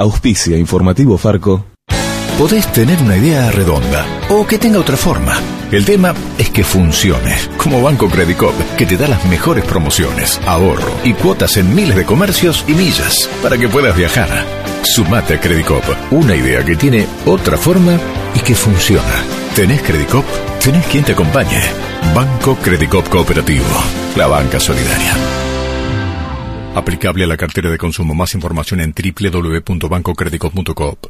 Auspicia Informativo Farco. Podés tener una idea redonda o que tenga otra forma. El tema es que funcione, como Banco Credicop, que te da las mejores promociones, ahorro y cuotas en miles de comercios y millas para que puedas viajar. Sumate a Credicop, una idea que tiene otra forma y que funciona. ¿Tenés Credicop? Tenés quien te acompañe. Banco Credicop Cooperativo, la banca solidaria. Aplicable a la cartera de consumo. Más información en www.bancocredicop.coop.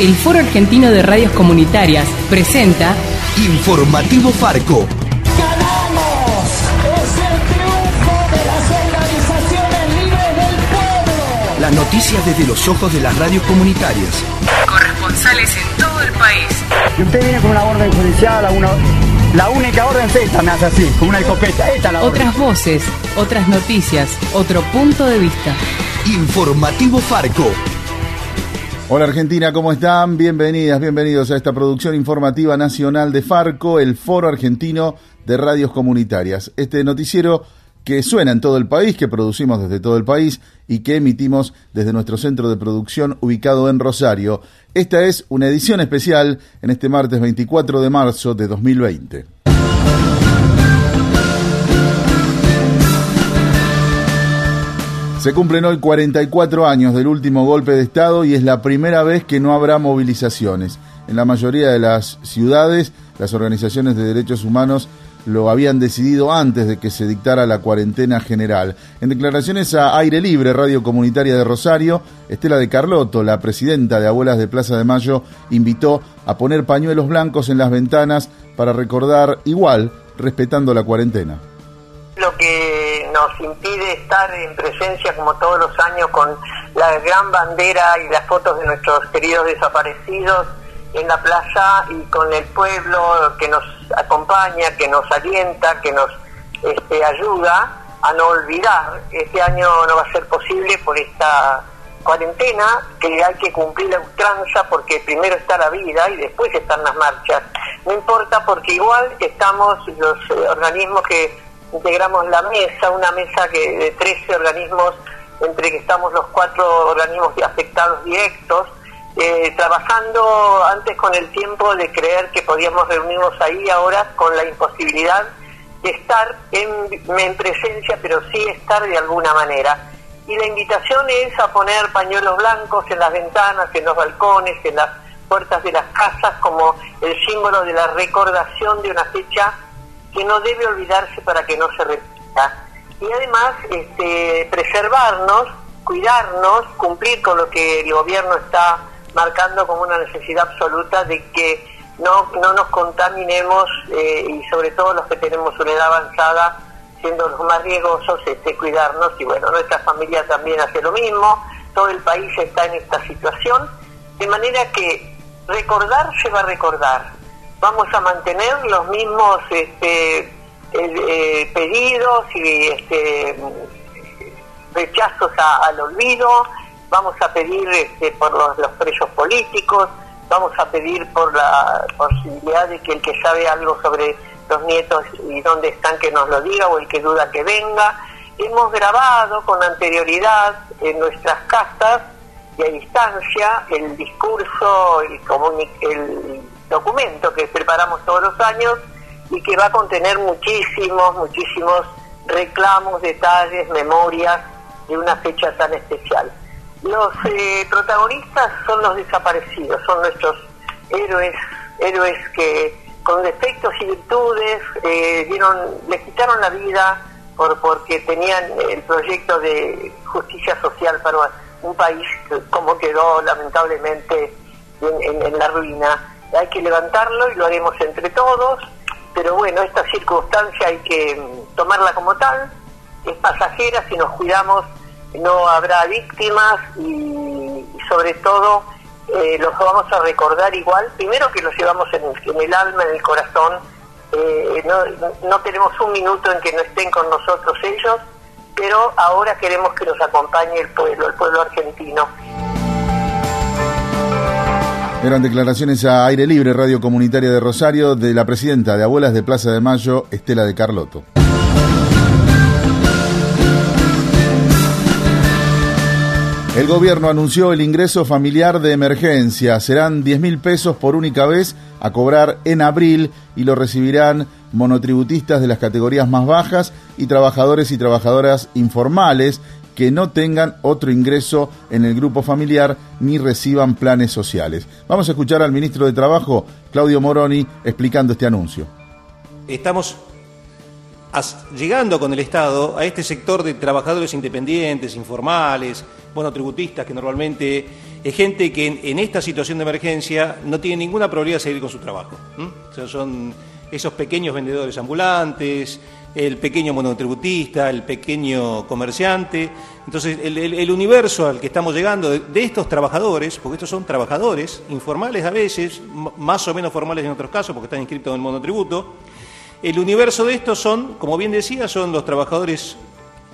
El Foro Argentino de Radios Comunitarias presenta Informativo Farco. ¡Ganamos! ¡Es el triunfo de las organizaciones libres del pueblo! Las noticias desde los ojos de las radios comunitarias. corresponsales en todo el país. Y usted viene con una orden judicial, a una, la única orden es esta, me hace así, con una escopeta. Esta es la orden. Otras voces, otras noticias, otro punto de vista. Informativo Farco. Hola Argentina, ¿cómo están? Bienvenidas, bienvenidos a esta producción informativa nacional de Farco, el Foro Argentino de Radios Comunitarias. Este noticiero que suena en todo el país, que producimos desde todo el país y que emitimos desde nuestro centro de producción ubicado en Rosario. Esta es una edición especial en este martes 24 de marzo de 2020. Se cumplen hoy 44 años del último golpe de Estado y es la primera vez que no habrá movilizaciones. En la mayoría de las ciudades, las organizaciones de derechos humanos lo habían decidido antes de que se dictara la cuarentena general. En declaraciones a Aire Libre, Radio Comunitaria de Rosario, Estela de Carlotto, la presidenta de Abuelas de Plaza de Mayo, invitó a poner pañuelos blancos en las ventanas para recordar igual, respetando la cuarentena lo que nos impide estar en presencia como todos los años con la gran bandera y las fotos de nuestros queridos desaparecidos en la playa y con el pueblo que nos acompaña, que nos alienta, que nos este, ayuda a no olvidar. Este año no va a ser posible por esta cuarentena, que hay que cumplir la ultranza porque primero está la vida y después están las marchas. No importa porque igual estamos los eh, organismos que integramos la mesa, una mesa que de 13 organismos, entre que estamos los cuatro organismos afectados directos, trabajando antes con el tiempo de creer que podíamos reunirnos ahí, ahora con la imposibilidad de estar en, en presencia, pero sí estar de alguna manera. Y la invitación es a poner pañuelos blancos en las ventanas, en los balcones, en las puertas de las casas, como el símbolo de la recordación de una fecha que no debe olvidarse para que no se repita. Y además, este, preservarnos, cuidarnos, cumplir con lo que el gobierno está marcando como una necesidad absoluta de que no, no nos contaminemos eh, y sobre todo los que tenemos una edad avanzada, siendo los más riesgosos, este, cuidarnos. Y bueno, nuestra familia también hace lo mismo, todo el país está en esta situación, de manera que recordar se va a recordar, vamos a mantener los mismos este, eh, pedidos y este, rechazos al olvido, vamos a pedir este, por los, los presos políticos, vamos a pedir por la posibilidad de que el que sabe algo sobre los nietos y dónde están que nos lo diga o el que duda que venga. Hemos grabado con anterioridad en nuestras casas y a distancia el discurso, el, el documento que preparamos todos los años y que va a contener muchísimos, muchísimos reclamos, detalles, memorias de una fecha tan especial. Los eh, protagonistas son los desaparecidos, son nuestros héroes, héroes que con defectos y virtudes eh, dieron, les quitaron la vida por, porque tenían el proyecto de justicia social para un país como quedó lamentablemente en la ruina. Hay que levantarlo y lo haremos entre todos, pero bueno, esta circunstancia hay que mm, tomarla como tal, es pasajera, si nos cuidamos no habrá víctimas y, sobre todo eh, los vamos a recordar igual, primero que los llevamos en, el alma, en el corazón, eh, no, tenemos un minuto en que no estén con nosotros ellos, pero ahora queremos que nos acompañe el pueblo, el pueblo argentino. Eran declaraciones a aire libre, Radio Comunitaria de Rosario, de la presidenta de Abuelas de Plaza de Mayo, Estela de Carlotto. El gobierno anunció el ingreso familiar de emergencia. Serán 10 mil pesos por única vez a cobrar en abril y lo recibirán monotributistas de las categorías más bajas y trabajadores y trabajadoras informales que no tengan otro ingreso en el grupo familiar ni reciban planes sociales. Vamos a escuchar al ministro de Trabajo, Claudio Moroni, explicando este anuncio. Estamos llegando con el Estado a este sector de trabajadores independientes, informales, monotributistas, que normalmente es gente que en, esta situación de emergencia no tiene ninguna probabilidad de seguir con su trabajo. son esos pequeños vendedores ambulantes, el pequeño monotributista, el pequeño comerciante. Entonces, el, universo al que estamos llegando de, de, estos trabajadores, porque estos son trabajadores informales a veces, más o menos formales en otros casos, porque están inscritos en el monotributo, el universo de estos son, como bien decía, son los trabajadores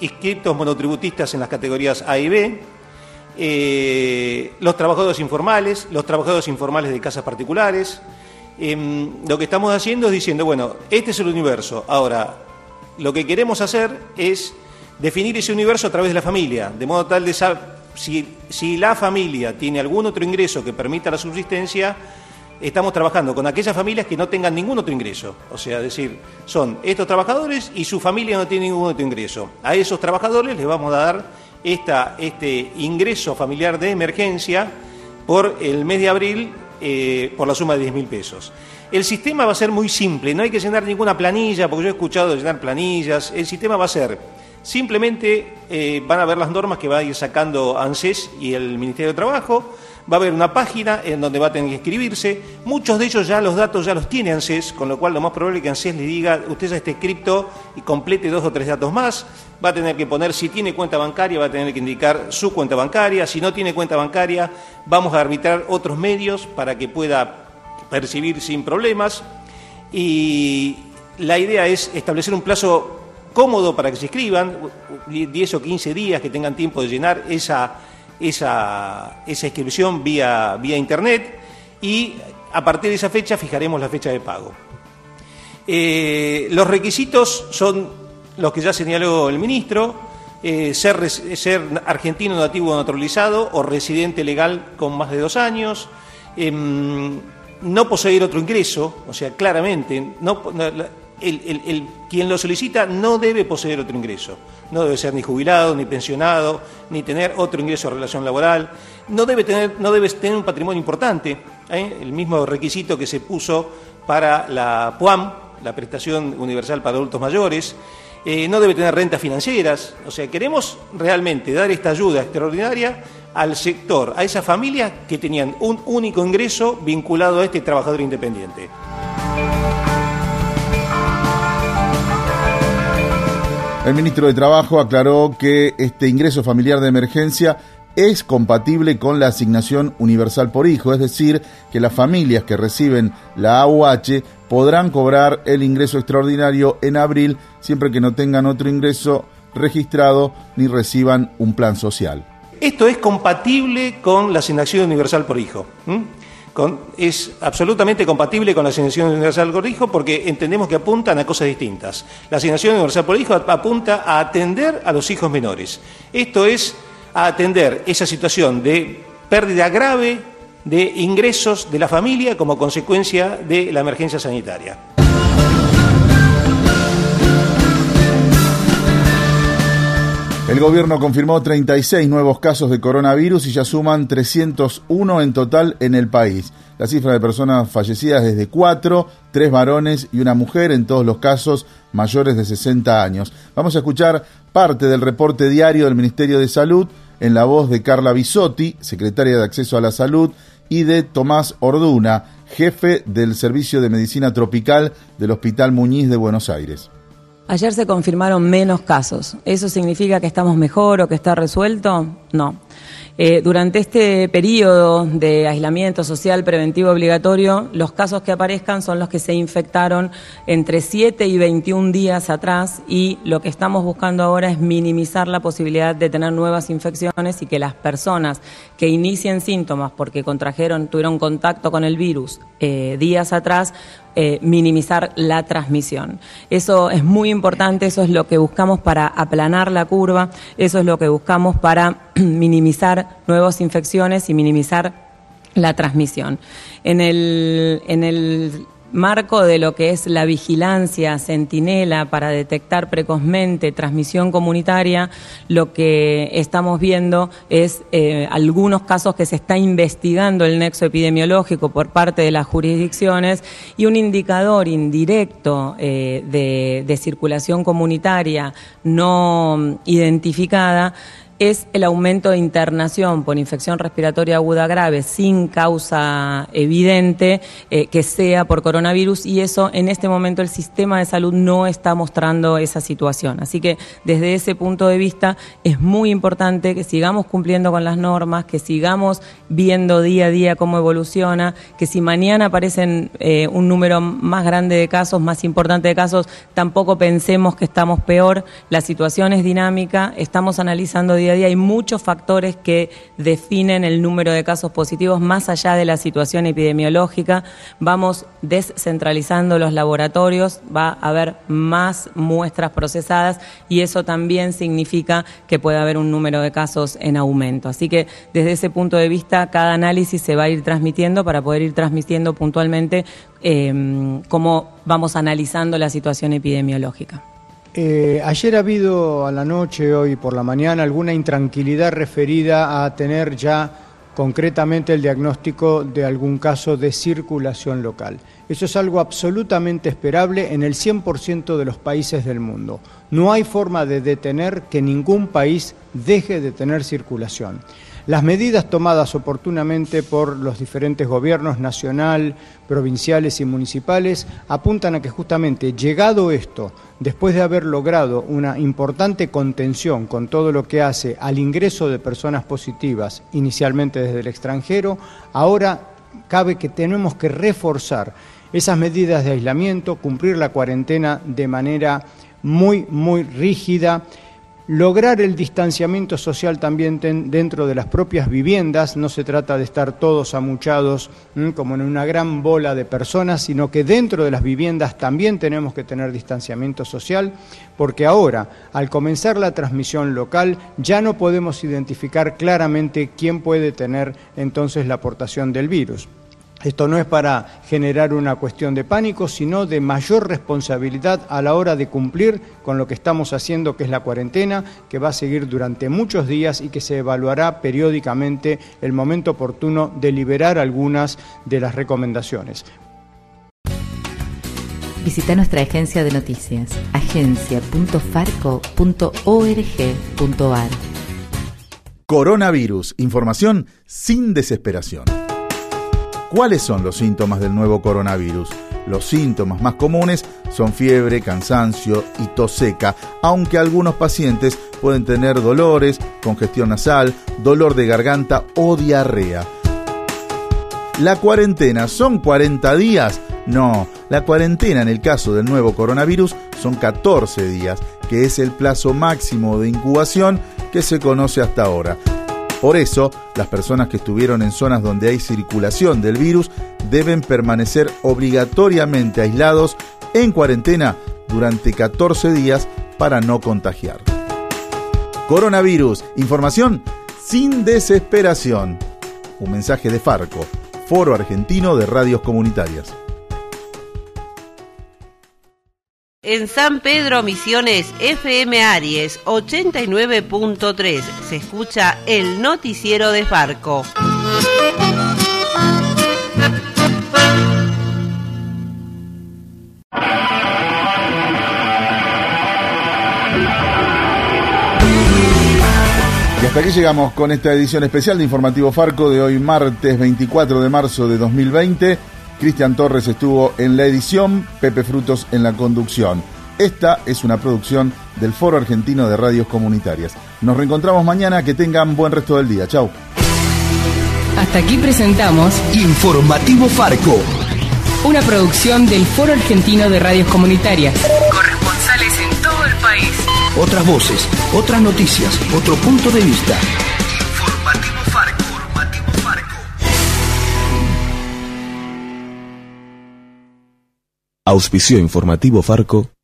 inscritos monotributistas en las categorías A y B, eh, los trabajadores informales, los trabajadores informales de casas particulares. Em, lo que estamos haciendo es diciendo, bueno, este es el universo. Ahora, lo que queremos hacer es definir ese universo a través de la familia, de modo tal de saber si, si la familia tiene algún otro ingreso que permita la subsistencia, estamos trabajando con aquellas familias que no tengan ningún otro ingreso. O sea, decir, son estos trabajadores y su familia no tiene ningún otro ingreso. A esos trabajadores les vamos a dar esta, este ingreso familiar de emergencia por el mes de abril eh, por la suma de 10 mil pesos. El sistema va a ser muy simple, no hay que llenar ninguna planilla, porque yo he escuchado llenar planillas. El sistema va a ser simplemente, eh, van a ver las normas que va a ir sacando ANSES y el Ministerio de Trabajo va a haber una página en donde va a tener que inscribirse. Muchos de ellos ya los datos ya los tiene ANSES, con lo cual lo más probable es que ANSES le diga, usted ya está inscrito y complete dos o tres datos más. Va a tener que poner, si tiene cuenta bancaria, va a tener que indicar su cuenta bancaria. Si no tiene cuenta bancaria, vamos a arbitrar otros medios para que pueda percibir sin problemas. Y la idea es establecer un plazo cómodo para que se inscriban, 10 o 15 días que tengan tiempo de llenar esa esa, esa inscripción vía, vía Internet y a partir de esa fecha fijaremos la fecha de pago. Eh, los requisitos son los que ya señaló el ministro, eh, ser, ser, argentino nativo naturalizado o residente legal con más de dos años, em, no poseer otro ingreso, o sea, claramente, no, quien lo solicita no debe poseer otro ingreso. No debe ser ni jubilado, ni pensionado, ni tener otro ingreso de relación laboral. No debe tener, no debe tener un patrimonio importante. ¿eh? El mismo requisito que se puso para la PUAM, la Prestación Universal para Adultos Mayores. Eh, no debe tener rentas financieras. O sea, queremos realmente dar esta ayuda extraordinaria al sector, a esas familias que tenían un único ingreso vinculado a este trabajador independiente. El ministro de Trabajo aclaró que este ingreso familiar de emergencia es compatible con la asignación universal por hijo, es decir, que las familias que reciben la AUH podrán cobrar el ingreso extraordinario en abril siempre que no tengan otro ingreso registrado ni reciban un plan social. Esto es compatible con la asignación universal por hijo es absolutamente compatible con la asignación universal por hijo porque entendemos que apuntan a cosas distintas. La asignación universal por hijo apunta a atender a los hijos menores. Esto es a atender esa situación de pérdida grave de ingresos de la familia como consecuencia de la emergencia sanitaria. El gobierno confirmó 36 nuevos casos de coronavirus y ya suman 301 en total en el país. La cifra de personas fallecidas es de 4, 3 varones y una mujer, en todos los casos mayores de 60 años. Vamos a escuchar parte del reporte diario del Ministerio de Salud en la voz de Carla Bisotti, secretaria de Acceso a la Salud, y de Tomás Orduna, jefe del Servicio de Medicina Tropical del Hospital Muñiz de Buenos Aires. Ayer se confirmaron menos casos. ¿Eso significa que estamos mejor o que está resuelto? No. Eh, durante este periodo de aislamiento social preventivo obligatorio, los casos que aparezcan son los que se infectaron entre 7 y 21 días atrás y lo que estamos buscando ahora es minimizar la posibilidad de tener nuevas infecciones y que las personas que inicien síntomas porque contrajeron, tuvieron contacto con el virus eh, días atrás, eh, minimizar la transmisión. Eso es muy importante, eso es lo que buscamos para aplanar la curva, eso es lo que buscamos para minimizar nuevas infecciones y minimizar la transmisión. En el, en el marco de lo que es la vigilancia centinela para detectar precozmente transmisión comunitaria, lo que estamos viendo es eh, algunos casos que se está investigando el nexo epidemiológico por parte de las jurisdicciones y un indicador indirecto eh, de, de circulación comunitaria no identificada es el aumento de internación por infección respiratoria aguda grave sin causa evidente eh, que sea por coronavirus y eso en este momento el sistema de salud no está mostrando esa situación. Así que desde ese punto de vista es muy importante que sigamos cumpliendo con las normas, que sigamos viendo día a día cómo evoluciona, que si mañana aparecen eh, un número más grande de casos, más importante de casos, tampoco pensemos que estamos peor. La situación es dinámica, estamos analizando día día a día. Hay muchos factores que definen el número de casos positivos más allá de la situación epidemiológica. Vamos descentralizando los laboratorios, va a haber más muestras procesadas y eso también significa que puede haber un número de casos en aumento. Así que desde ese punto de vista, cada análisis se va a ir transmitiendo para poder ir transmitiendo puntualmente eh, cómo vamos analizando la situación epidemiológica. Eh, ayer ha habido a la noche, hoy por la mañana, alguna intranquilidad referida a tener ya concretamente el diagnóstico de algún caso de circulación local. Eso es algo absolutamente esperable en el 100% de los países del mundo. No hay forma de detener que ningún país deje de tener circulación. Las medidas tomadas oportunamente por los diferentes gobiernos nacional, provinciales y municipales apuntan a que justamente llegado esto, después de haber logrado una importante contención con todo lo que hace al ingreso de personas positivas, inicialmente desde el extranjero, ahora cabe que tenemos que reforzar esas medidas de aislamiento, cumplir la cuarentena de manera muy, muy rígida lograr el distanciamiento social también dentro de las propias viviendas, no se trata de estar todos amuchados como en una gran bola de personas, sino que dentro de las viviendas también tenemos que tener distanciamiento social, porque ahora, al comenzar la transmisión local, ya no podemos identificar claramente quién puede tener entonces la aportación del virus. Esto no es para generar una cuestión de pánico, sino de mayor responsabilidad a la hora de cumplir con lo que estamos haciendo, que es la cuarentena, que va a seguir durante muchos días y que se evaluará periódicamente el momento oportuno de liberar algunas de las recomendaciones. Visita nuestra agencia de noticias, agencia.farco.org.ar. Coronavirus, información sin desesperación. ¿Cuáles son los síntomas del nuevo coronavirus? Los síntomas más comunes son fiebre, cansancio y tos seca, aunque algunos pacientes pueden tener dolores, congestión nasal, dolor de garganta o diarrea. ¿La cuarentena son 40 días? No, la cuarentena en el caso del nuevo coronavirus son 14 días, que es el plazo máximo de incubación que se conoce hasta ahora. Por eso, las personas que estuvieron en zonas donde hay circulación del virus deben permanecer obligatoriamente aislados en cuarentena durante 14 días para no contagiar. Coronavirus, información sin desesperación. Un mensaje de Farco, Foro Argentino de Radios Comunitarias. En San Pedro Misiones FM Aries 89.3 se escucha el noticiero de Farco. Y hasta aquí llegamos con esta edición especial de Informativo Farco de hoy martes 24 de marzo de 2020. Cristian Torres estuvo en la edición, Pepe Frutos en la conducción. Esta es una producción del Foro Argentino de Radios Comunitarias. Nos reencontramos mañana, que tengan buen resto del día. Chau. Hasta aquí presentamos Informativo Farco. Una producción del Foro Argentino de Radios Comunitarias. Corresponsales en todo el país. Otras voces, otras noticias, otro punto de vista. Auspicio informativo Farco.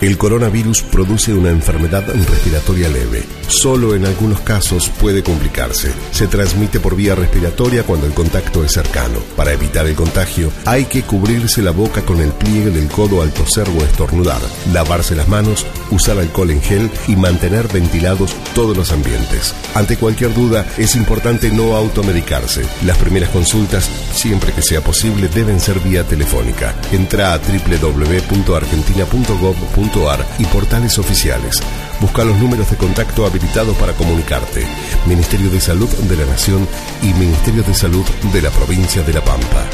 El coronavirus produce una enfermedad respiratoria leve. Solo en algunos casos puede complicarse. Se transmite por vía respiratoria cuando el contacto es cercano. Para evitar el contagio, hay que cubrirse la boca con el pliegue del codo al toser o estornudar, lavarse las manos, usar alcohol en gel y mantener ventilados todos los ambientes. Ante cualquier duda, es importante no automedicarse. Las primeras consultas, siempre que sea posible, deben ser vía telefónica. Entra a www.argentina.gov.ar y portales oficiales. Busca los números de contacto habilitados para comunicarte. Ministerio de Salud de la Nación y Ministerio de Salud de la Provincia de La Pampa.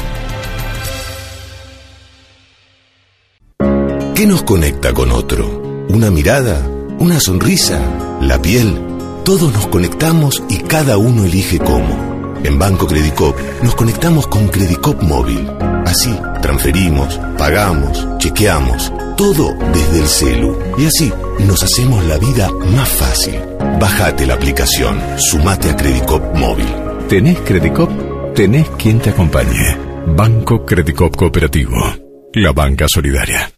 ¿Qué nos conecta con otro? ¿Una mirada? ¿Una sonrisa? ¿La piel? Todos nos conectamos y cada uno elige cómo. En Banco Credicop nos conectamos con Credicop Móvil. Así, transferimos, pagamos, chequeamos, todo desde el celu. Y así nos hacemos la vida más fácil. Bájate la aplicación, sumate a Credicop Móvil. ¿Tenés Credicop? Tenés quien te acompañe. Banco Credicop Cooperativo. La banca solidaria.